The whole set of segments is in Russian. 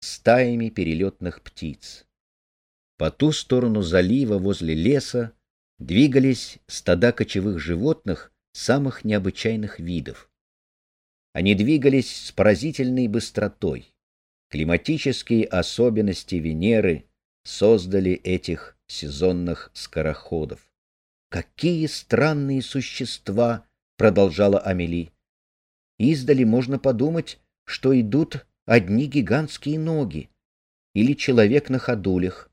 стаями перелетных птиц. По ту сторону залива возле леса двигались стада кочевых животных самых необычайных видов. Они двигались с поразительной быстротой. Климатические особенности Венеры создали этих сезонных скороходов. «Какие странные существа!» — продолжала Амели. «Издали можно подумать, что идут одни гигантские ноги или человек на ходулях.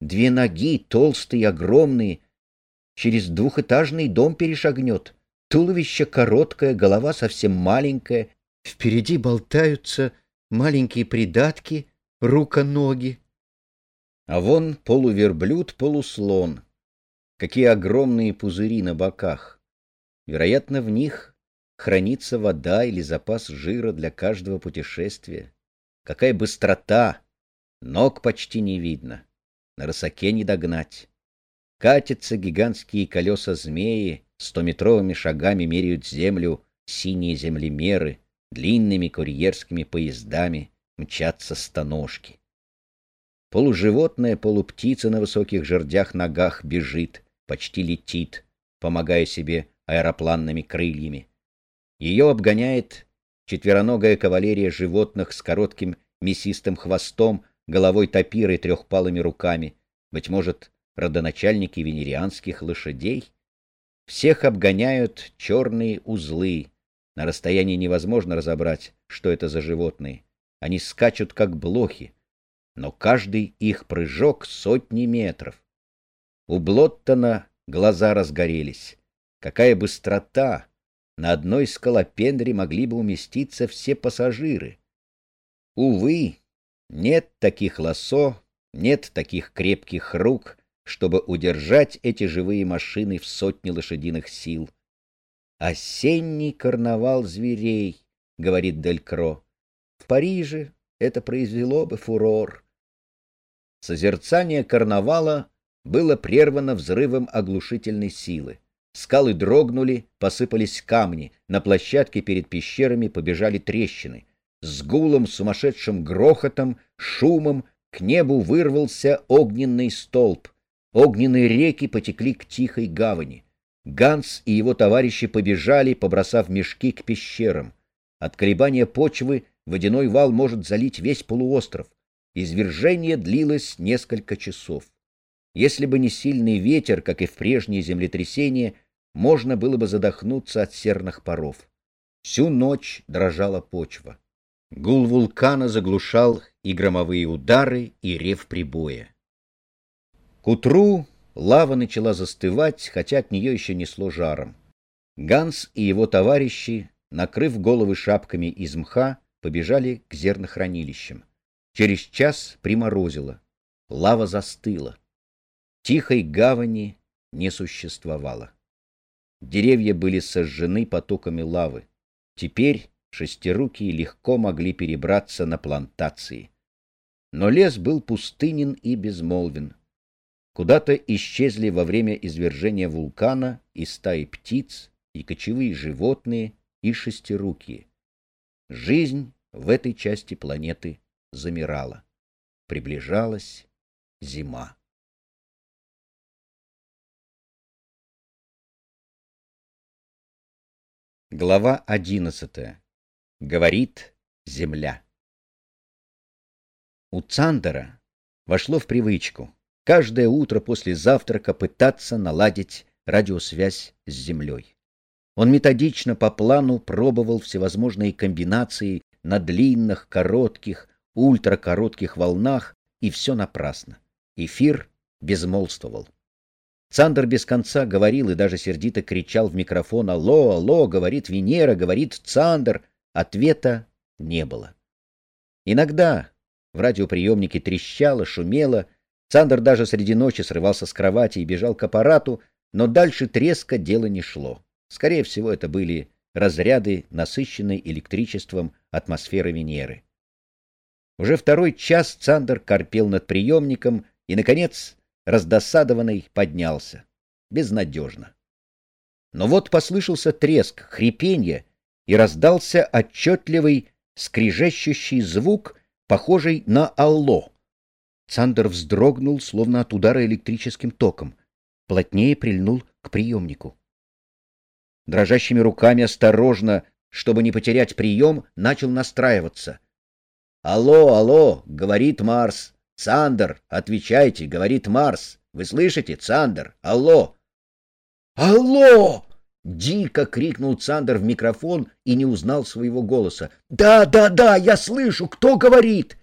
Две ноги, толстые, огромные, через двухэтажный дом перешагнет. Туловище короткое, голова совсем маленькая. Впереди болтаются маленькие придатки, рука-ноги. А вон полуверблюд, полуслон. Какие огромные пузыри на боках. Вероятно, в них хранится вода или запас жира для каждого путешествия. Какая быстрота! Ног почти не видно. На рысаке не догнать. Катятся гигантские колеса змеи, стометровыми шагами меряют землю синие землемеры, длинными курьерскими поездами мчатся станожки. Полуживотное, полуптица на высоких жердях ногах бежит, почти летит, помогая себе аэропланными крыльями. Ее обгоняет четвероногая кавалерия животных с коротким мясистым хвостом, головой тапирой трехпалыми руками, быть может, родоначальники венерианских лошадей. Всех обгоняют черные узлы. На расстоянии невозможно разобрать, что это за животные. Они скачут, как блохи, но каждый их прыжок сотни метров. У Блоттона глаза разгорелись. Какая быстрота! На одной скалопендре могли бы уместиться все пассажиры. Увы, нет таких лосо, нет таких крепких рук, чтобы удержать эти живые машины в сотни лошадиных сил. «Осенний карнавал зверей», — говорит Делькро. «В Париже это произвело бы фурор». Созерцание карнавала было прервано взрывом оглушительной силы. Скалы дрогнули, посыпались камни, на площадке перед пещерами побежали трещины. С гулом, сумасшедшим грохотом, шумом к небу вырвался огненный столб. Огненные реки потекли к тихой гавани. Ганс и его товарищи побежали, побросав мешки к пещерам. От колебания почвы водяной вал может залить весь полуостров. Извержение длилось несколько часов. Если бы не сильный ветер, как и в прежние землетрясения, можно было бы задохнуться от серных паров. Всю ночь дрожала почва. Гул вулкана заглушал и громовые удары, и рев прибоя. К утру лава начала застывать, хотя от нее еще несло жаром. Ганс и его товарищи, накрыв головы шапками из мха, побежали к зернохранилищам. Через час приморозило. Лава застыла. Тихой гавани не существовало. Деревья были сожжены потоками лавы. Теперь шестирукие легко могли перебраться на плантации. Но лес был пустынен и безмолвен. Куда-то исчезли во время извержения вулкана и стаи птиц, и кочевые животные, и шестирукие. Жизнь в этой части планеты замирала. Приближалась зима. Глава одиннадцатая. Говорит земля. У Цандера вошло в привычку каждое утро после завтрака пытаться наладить радиосвязь с землей. Он методично по плану пробовал всевозможные комбинации на длинных, коротких, ультракоротких волнах, и все напрасно. Эфир безмолвствовал. Цандер без конца говорил и даже сердито кричал в микрофон «Алло, алло!» говорит Венера, говорит Цандер. Ответа не было. Иногда в радиоприемнике трещало, шумело. Цандер даже среди ночи срывался с кровати и бежал к аппарату, но дальше треска дело не шло. Скорее всего, это были разряды, насыщенной электричеством атмосферы Венеры. Уже второй час Цандер корпел над приемником и, наконец, раздосадованный, поднялся. Безнадежно. Но вот послышался треск, хрипенье, и раздался отчетливый, скрижещущий звук, похожий на алло. Цандер вздрогнул, словно от удара электрическим током. Плотнее прильнул к приемнику. Дрожащими руками осторожно, чтобы не потерять прием, начал настраиваться. «Алло, алло!» — говорит Марс. «Цандер, отвечайте!» — говорит Марс. «Вы слышите, Цандер? Алло!» «Алло!» — дико крикнул Цандер в микрофон и не узнал своего голоса. «Да, да, да, я слышу! Кто говорит?»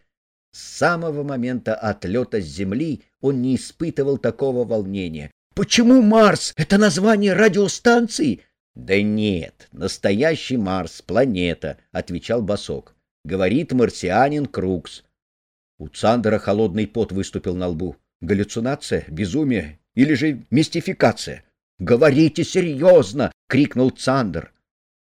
С самого момента отлета с Земли он не испытывал такого волнения. «Почему Марс? Это название радиостанции?» «Да нет, настоящий Марс, планета», — отвечал Басок. «Говорит марсианин Крукс». У Цандера холодный пот выступил на лбу. Галлюцинация, безумие или же мистификация? «Говорите серьезно!» — крикнул Цандер.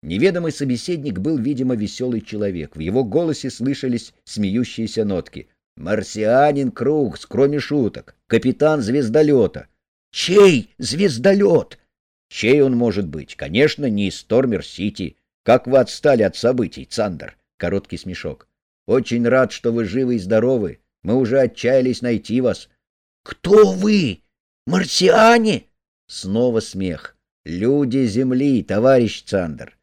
Неведомый собеседник был, видимо, веселый человек. В его голосе слышались смеющиеся нотки. «Марсианин Крукс, кроме шуток. Капитан звездолета». «Чей звездолет?» Чей он может быть? Конечно, не из Стормер-Сити. Как вы отстали от событий, Цандер? Короткий смешок. Очень рад, что вы живы и здоровы. Мы уже отчаялись найти вас. Кто вы? Марсиане? Снова смех. Люди Земли, товарищ Цандер.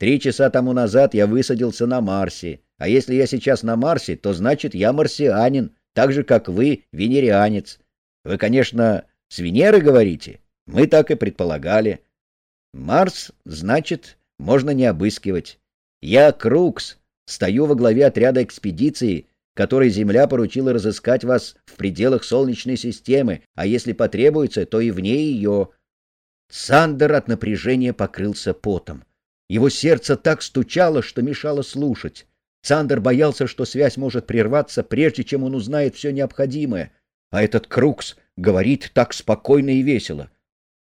Три часа тому назад я высадился на Марсе. А если я сейчас на Марсе, то значит я марсианин, так же, как вы, венерианец. Вы, конечно, с Венеры говорите? Мы так и предполагали. Марс, значит, можно не обыскивать. Я Крукс, стою во главе отряда экспедиции, которой Земля поручила разыскать вас в пределах Солнечной системы, а если потребуется, то и вне ее. Сандер от напряжения покрылся потом. Его сердце так стучало, что мешало слушать. Сандер боялся, что связь может прерваться, прежде чем он узнает все необходимое. А этот Крукс говорит так спокойно и весело.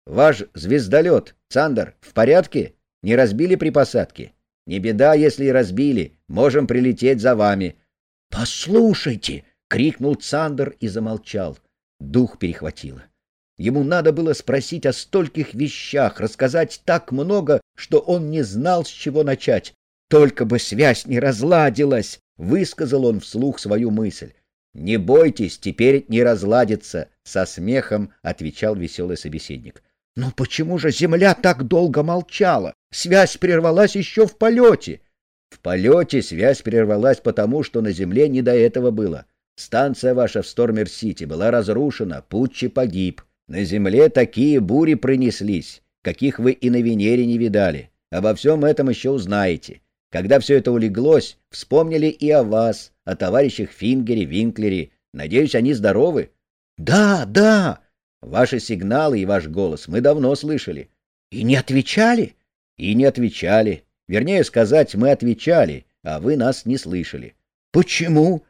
Ваш звездолет, Цандер, в порядке? Не разбили при посадке? Не беда, если и разбили. Можем прилететь за вами. Послушайте, крикнул Цандер и замолчал. Дух перехватило. Ему надо было спросить о стольких вещах, рассказать так много, что он не знал, с чего начать. Только бы связь не разладилась, высказал он вслух свою мысль. Не бойтесь, теперь не разладится, со смехом отвечал веселый собеседник. Но почему же Земля так долго молчала? Связь прервалась еще в полете. В полете связь прервалась потому, что на Земле не до этого было. Станция ваша в Стормер-Сити была разрушена, Путчи погиб. На Земле такие бури пронеслись, каких вы и на Венере не видали. Обо всем этом еще узнаете. Когда все это улеглось, вспомнили и о вас, о товарищах Фингере, Винклере. Надеюсь, они здоровы? — Да, да, Ваши сигналы и ваш голос мы давно слышали. И не отвечали? И не отвечали. Вернее сказать, мы отвечали, а вы нас не слышали. Почему?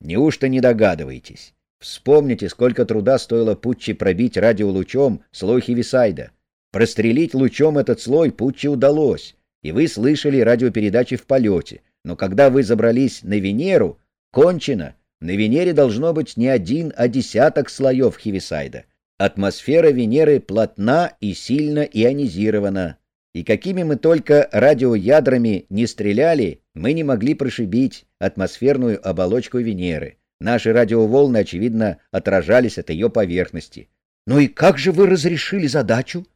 Неужто не догадываетесь? Вспомните, сколько труда стоило Путчи пробить радиолучом слой Хивисайда. Прострелить лучом этот слой Путчи удалось, и вы слышали радиопередачи в полете. Но когда вы забрались на Венеру, кончено. На Венере должно быть не один, а десяток слоев Хивисайда. Атмосфера Венеры плотна и сильно ионизирована, и какими мы только радиоядрами не стреляли, мы не могли прошибить атмосферную оболочку Венеры. Наши радиоволны, очевидно, отражались от ее поверхности. Ну и как же вы разрешили задачу?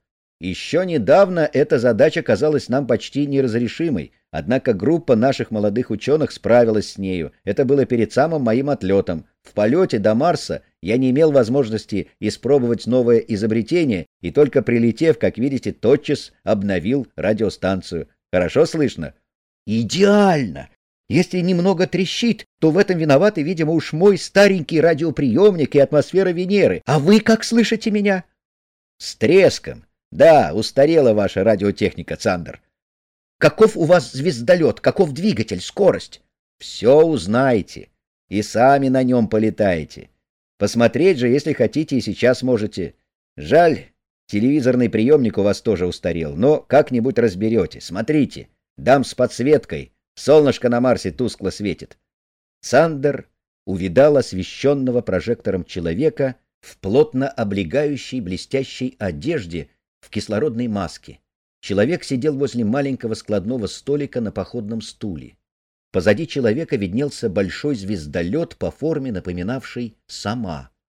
Еще недавно эта задача казалась нам почти неразрешимой, однако группа наших молодых ученых справилась с нею. Это было перед самым моим отлетом. В полете до Марса я не имел возможности испробовать новое изобретение, и только прилетев, как видите, тотчас обновил радиостанцию. Хорошо слышно? Идеально! Если немного трещит, то в этом виноваты, видимо, уж мой старенький радиоприемник и атмосфера Венеры. А вы как слышите меня? С треском. Да, устарела ваша радиотехника, Цандер. Каков у вас звездолет, каков двигатель, скорость? Все узнаете. И сами на нем полетаете. Посмотреть же, если хотите, и сейчас можете. Жаль, телевизорный приемник у вас тоже устарел, но как-нибудь разберете. Смотрите, дам с подсветкой. Солнышко на Марсе тускло светит. Сандер увидал освещенного прожектором человека в плотно облегающей блестящей одежде, в кислородной маске. Человек сидел возле маленького складного столика на походном стуле. Позади человека виднелся большой звездолет по форме, напоминавший сама.